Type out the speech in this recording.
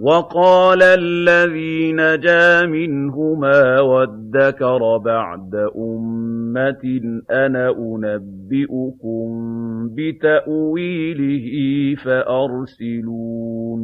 وَقَالَ الَّذِي نَجَا مِنْهُمَا وَادَّكَرَ بَعْدَ أُمَّةٍ أَنَا أُنَبِّئُكُم بِتَأْوِيلِهِ فَأَرْسِلُونِ.